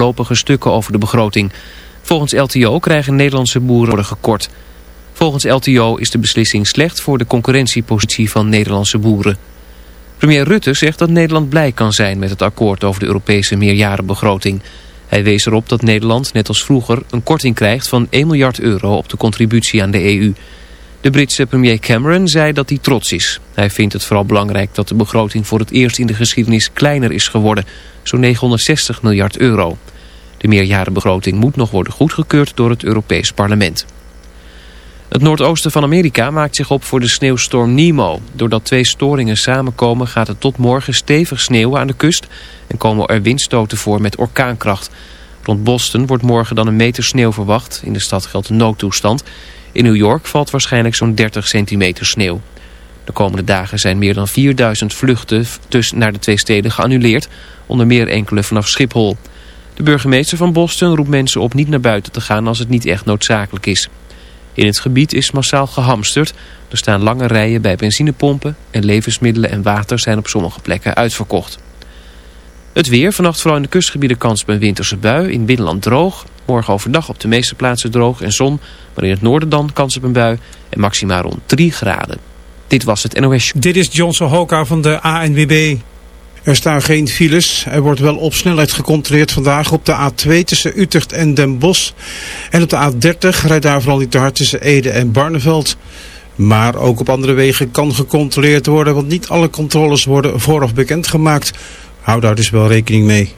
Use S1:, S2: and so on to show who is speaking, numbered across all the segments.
S1: voorlopige stukken over de begroting. Volgens LTO krijgen Nederlandse boeren worden gekort. Volgens LTO is de beslissing slecht voor de concurrentiepositie van Nederlandse boeren. Premier Rutte zegt dat Nederland blij kan zijn met het akkoord over de Europese meerjarenbegroting. Hij wees erop dat Nederland, net als vroeger, een korting krijgt van 1 miljard euro op de contributie aan de EU. De Britse premier Cameron zei dat hij trots is. Hij vindt het vooral belangrijk dat de begroting voor het eerst in de geschiedenis kleiner is geworden, zo'n 960 miljard euro. De meerjarenbegroting moet nog worden goedgekeurd door het Europees Parlement. Het noordoosten van Amerika maakt zich op voor de sneeuwstorm Nemo. Doordat twee storingen samenkomen gaat het tot morgen stevig sneeuwen aan de kust... en komen er windstoten voor met orkaankracht. Rond Boston wordt morgen dan een meter sneeuw verwacht. In de stad geldt een noodtoestand. In New York valt waarschijnlijk zo'n 30 centimeter sneeuw. De komende dagen zijn meer dan 4000 vluchten tussen naar de twee steden geannuleerd... onder meer enkele vanaf Schiphol. De burgemeester van Boston roept mensen op niet naar buiten te gaan als het niet echt noodzakelijk is. In het gebied is massaal gehamsterd. Er staan lange rijen bij benzinepompen en levensmiddelen en water zijn op sommige plekken uitverkocht. Het weer, vannacht vooral in de kustgebieden kans op een winterse bui, in binnenland droog. Morgen overdag op de meeste plaatsen droog en zon, maar in het noorden dan kans op een bui en maximaal rond 3 graden. Dit was het NOS.
S2: Dit is Johnson Hoka van de ANWB. Er staan geen files. Er wordt wel op snelheid gecontroleerd vandaag op de A2 tussen Utrecht en Den Bosch. En op de A30 rijdt daar vooral niet te hard tussen Ede en Barneveld. Maar ook op andere wegen kan gecontroleerd worden, want niet alle controles worden vooraf bekendgemaakt. Hou daar dus wel rekening mee.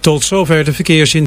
S2: Tot zover de verkeersin.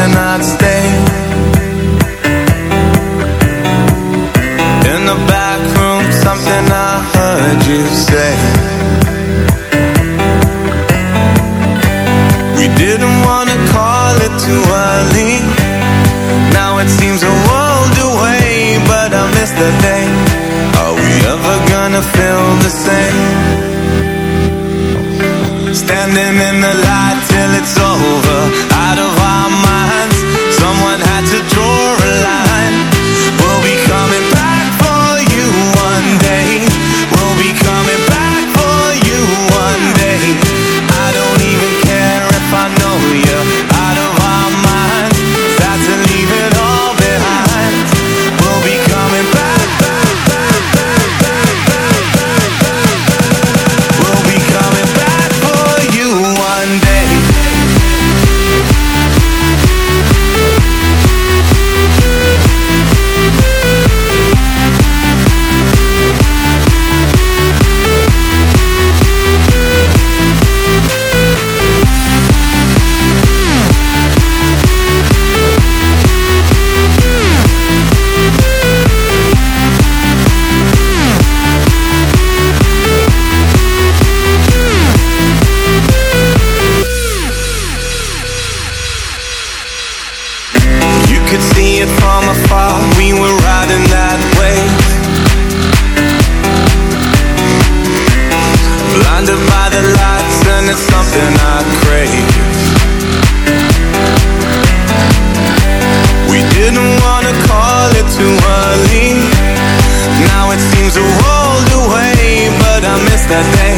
S3: Something I'd stay. In the back room, something I heard you say. We didn't wanna call it too early. Now it seems a world away, but I miss the day. Are we ever gonna feel the same? Standing in the light that day.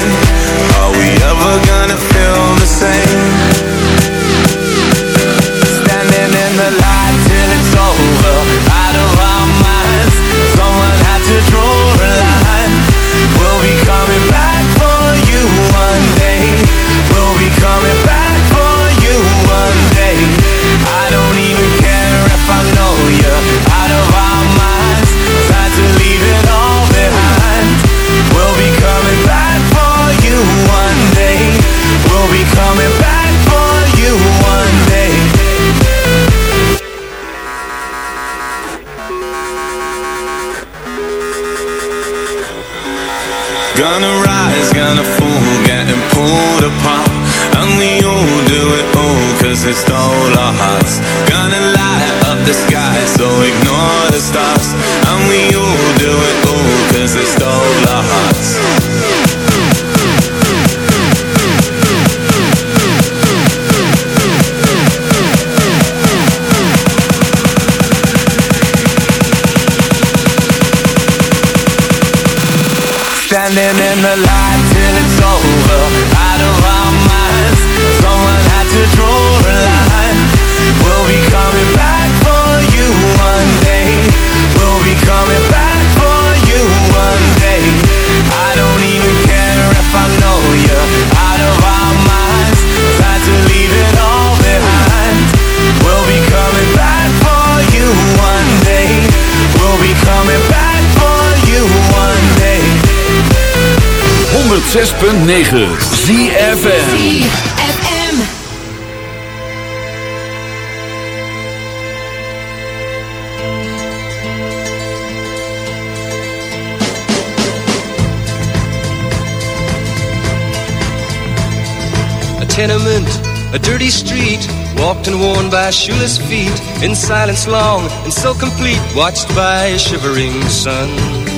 S4: Tenement, a dirty street, walked and worn by shoeless feet, in silence long and so complete, watched by a shivering sun.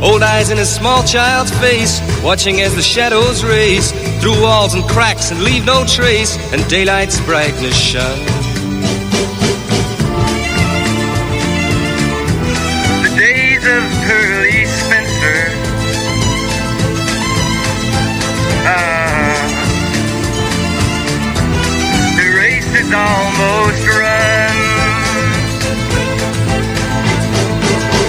S4: Old eyes in a small child's face, watching as the shadows race through walls and cracks and leave no trace, and daylight's brightness shines.
S5: The days of Pearly Spencer. Ah, the race is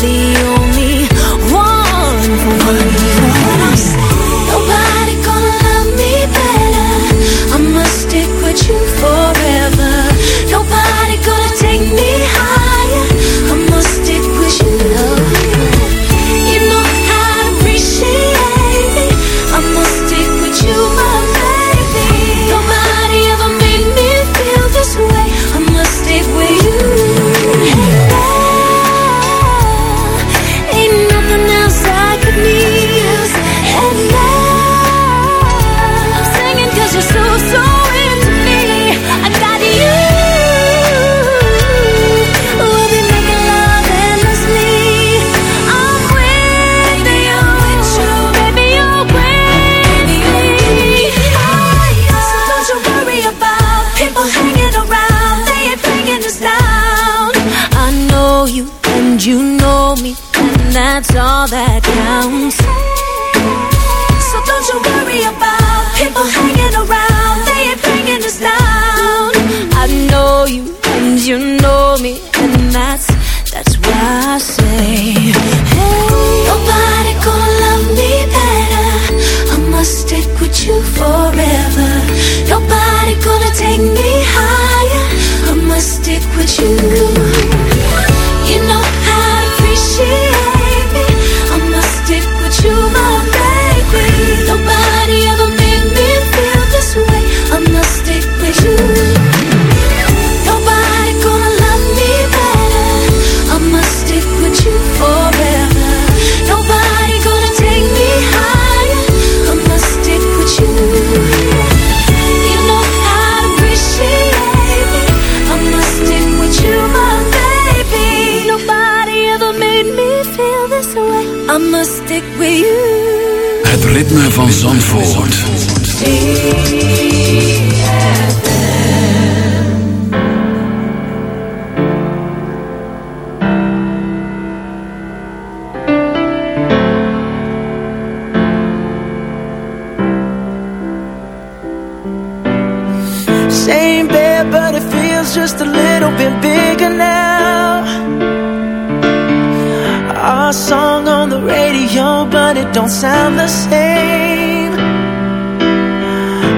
S5: The
S6: only one for me.
S7: Ritme van Zandvoort.
S8: Same bed, but it feels just a little bit bigger now. Our song on the radio, but it don't sound the same.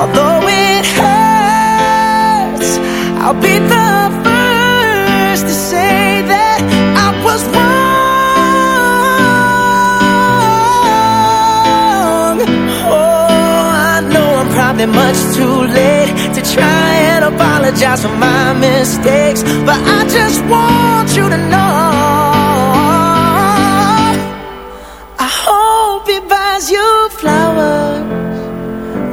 S8: Although it hurts I'll be the first to say that I was wrong. Oh, I know I'm probably much too late To try and apologize for my mistakes But I just want you to know. I hope he buys you flowers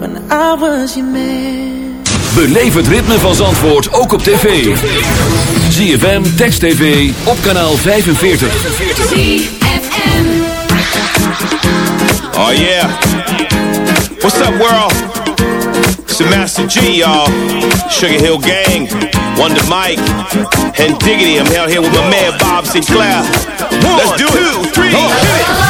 S8: when I was your man.
S7: Beleef het ritme van Zandvoort ook op tv. ZFM, Text TV, op kanaal 45.
S9: Oh yeah. What's up, world? It's the Master G, y'all. Sugar Hill Gang, Wonder Mike, and Diggity. I'm out here with my man Bob Sinclair. Let's do it. Two, three,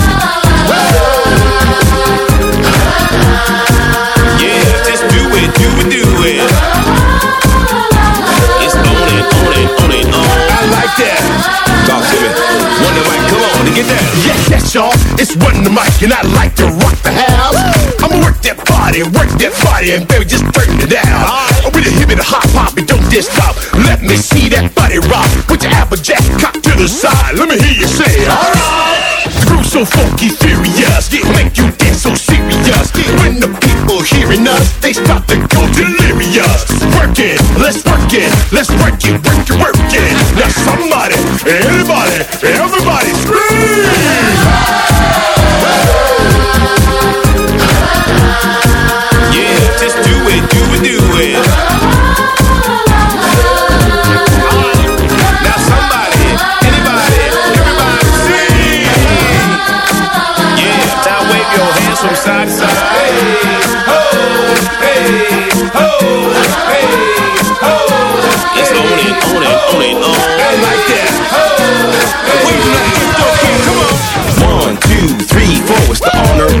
S9: It's
S10: Run the Mic, and I like to rock the house. I'ma work that body, work that body, and baby, just turn it down. I'm with a hip and a hop hop, and don't stop. Let me see that body rock. Put your applejack cock to the side. Let me hear you say, alright. The groove so funky, furious, it make you dance so serious. When the people hearing us, they start to go delirious. Work it, let's work it, let's work it, work it, work it. Now somebody, anybody, everybody scream!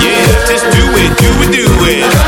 S9: Yeah, just do it, do it, do it.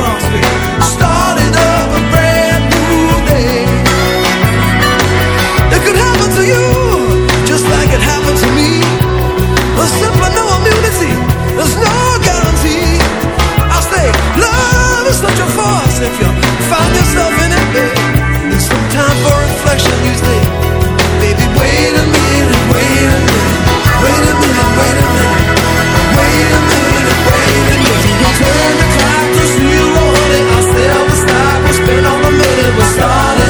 S11: Brunswick. Stop we're starting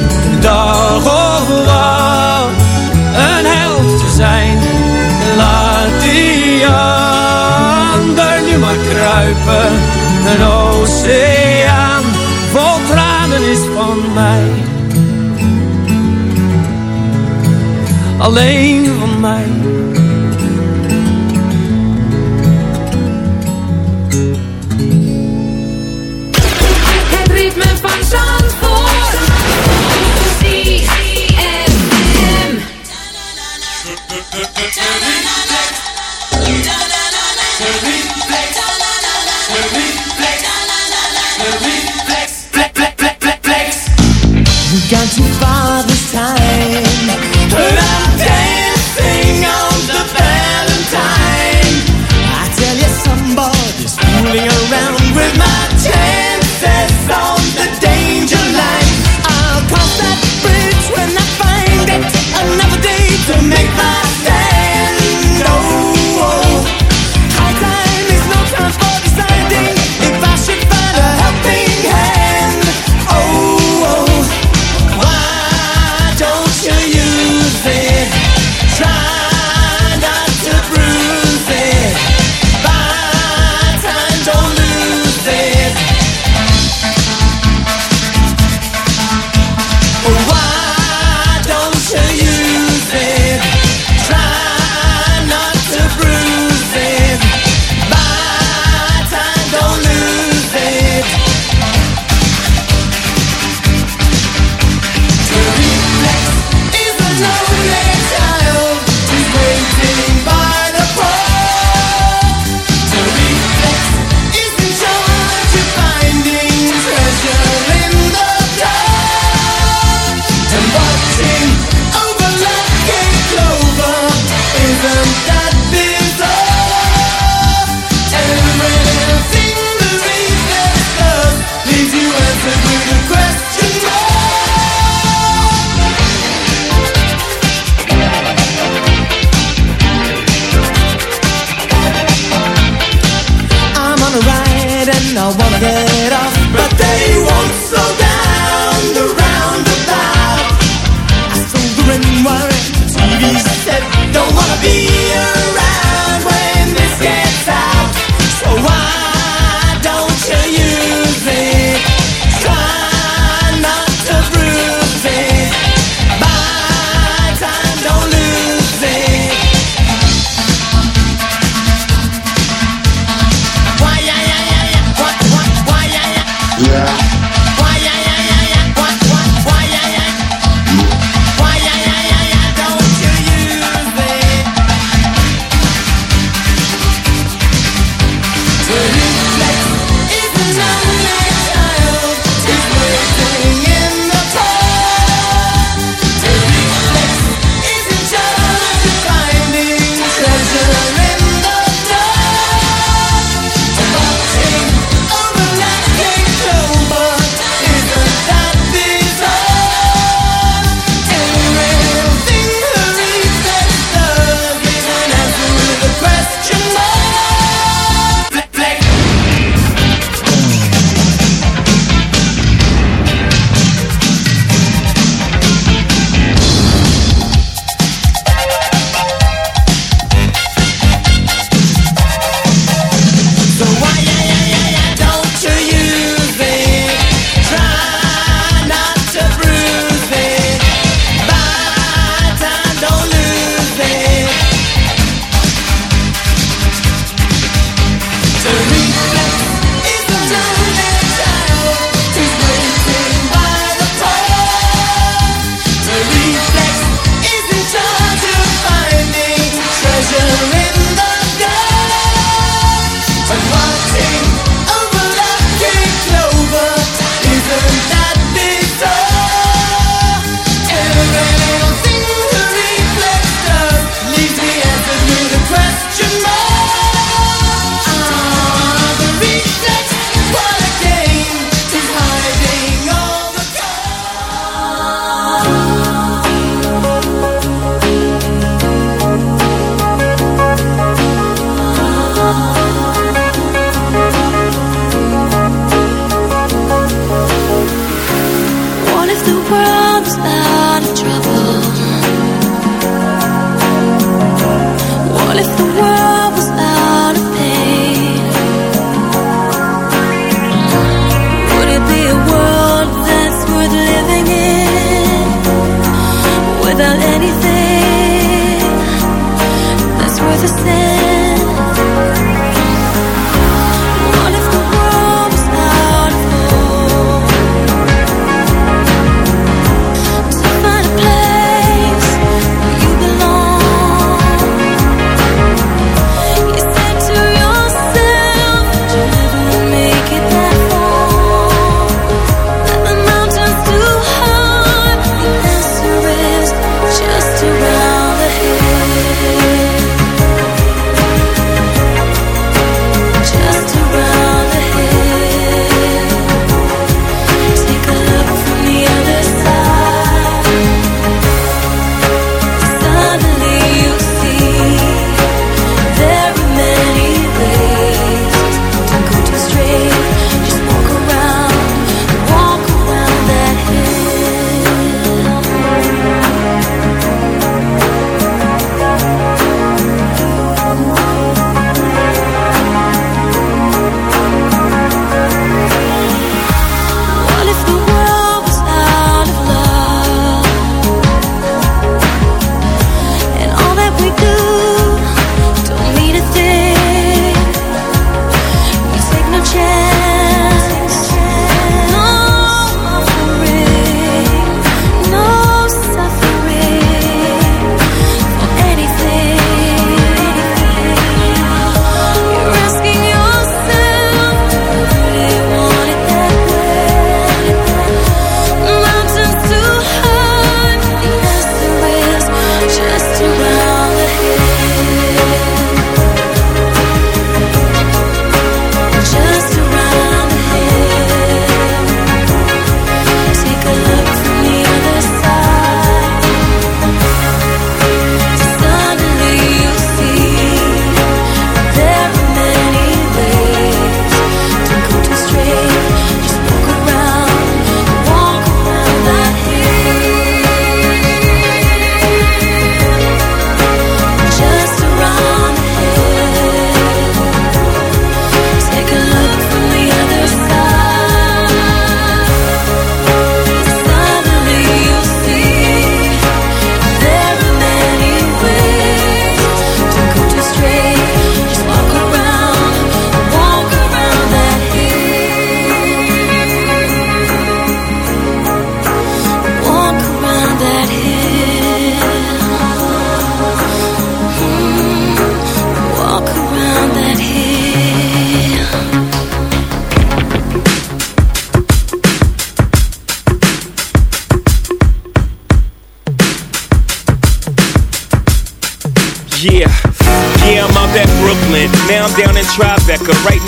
S12: kruipen, een oceaan vol tranen is van mij. Alleen van mij.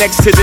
S13: Next to De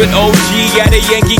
S13: With OG at a Yankee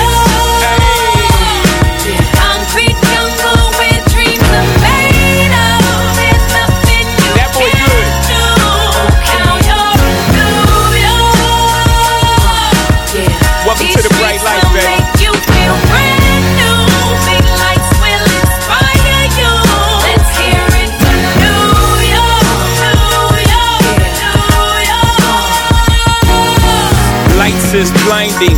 S13: blinding,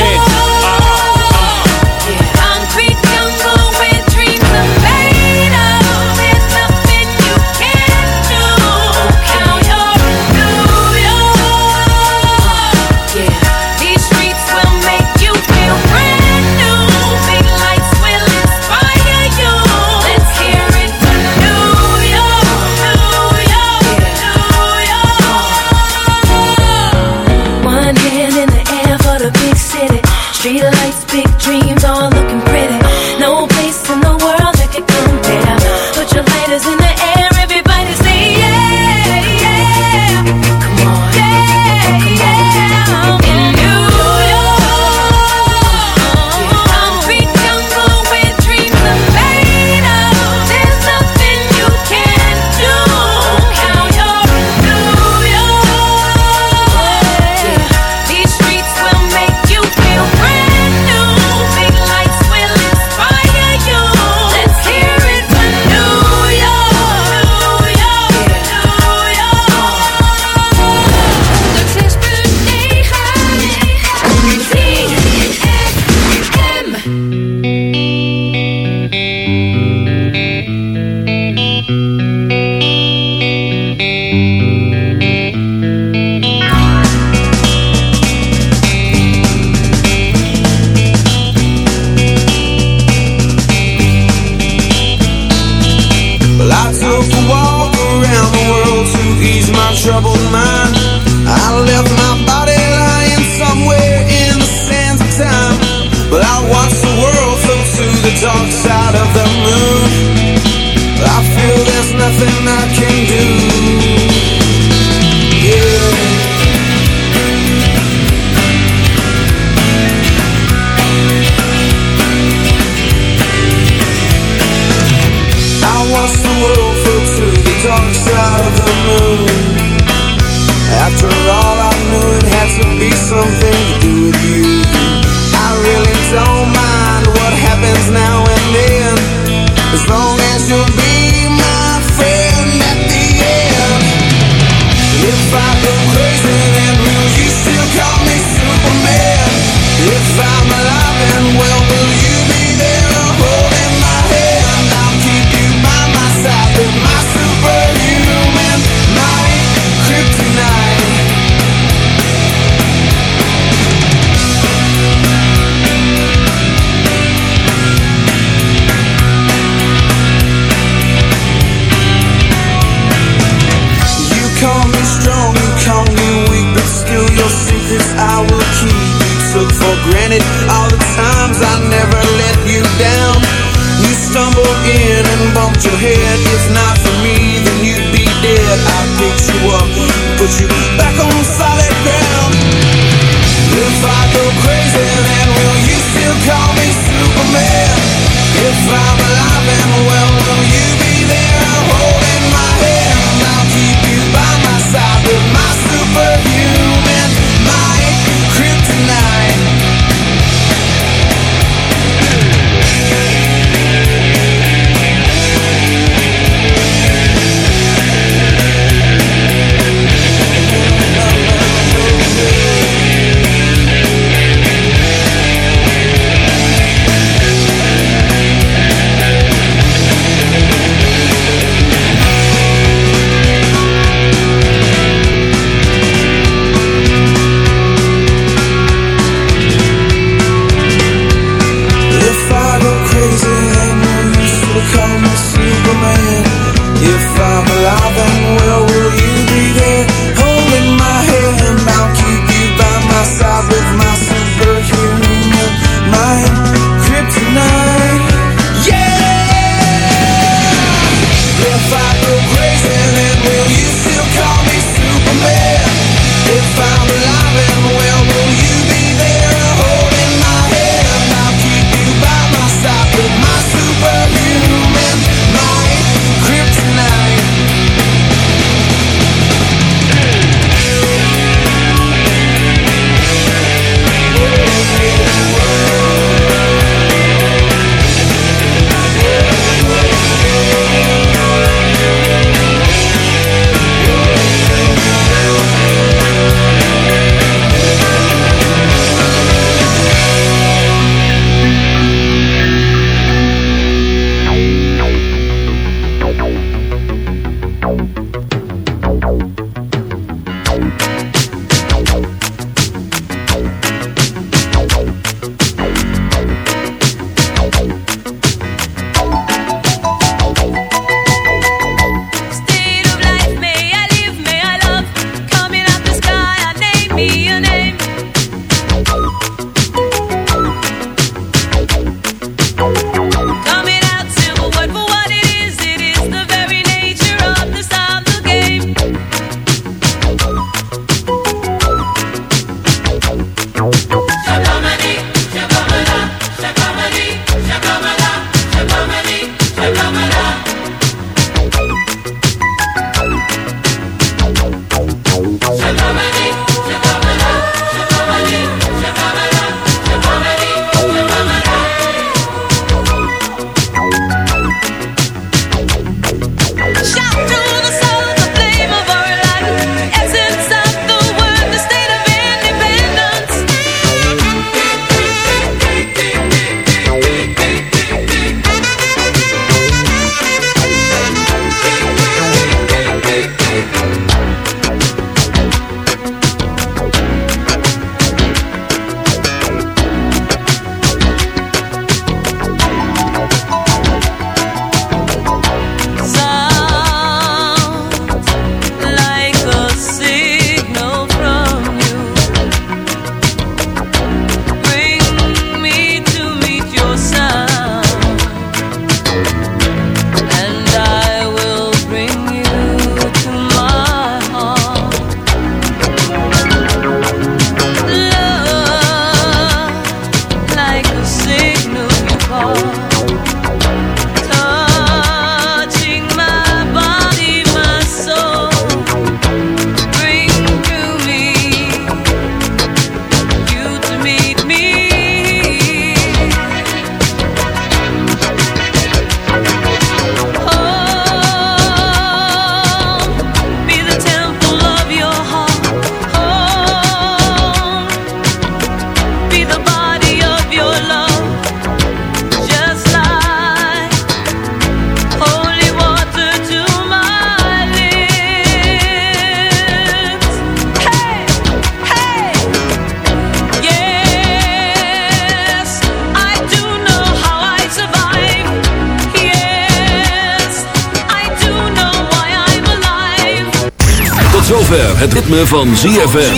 S14: Ritme van ZFM.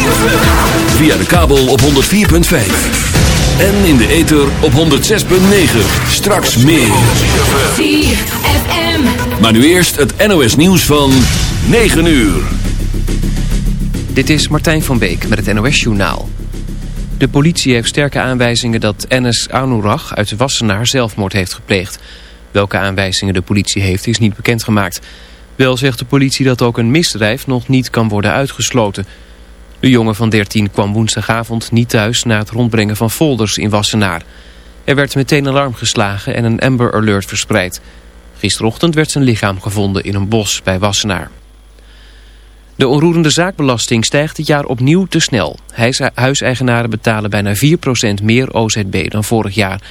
S14: Via de kabel op 104.5. En in de ether op 106.9. Straks meer.
S7: ZFM.
S14: Maar nu eerst het NOS nieuws van 9 uur.
S1: Dit is Martijn van Beek met het NOS-journaal. De politie heeft sterke aanwijzingen dat Enes Anurag uit Wassenaar zelfmoord heeft gepleegd. Welke aanwijzingen de politie heeft is niet bekendgemaakt. Wel zegt de politie dat ook een misdrijf nog niet kan worden uitgesloten. De jongen van 13 kwam woensdagavond niet thuis na het rondbrengen van folders in Wassenaar. Er werd meteen alarm geslagen en een Amber Alert verspreid. Gisterochtend werd zijn lichaam gevonden in een bos bij Wassenaar. De onroerende zaakbelasting stijgt dit jaar opnieuw te snel. Huiseigenaren betalen bijna 4% meer OZB dan vorig jaar.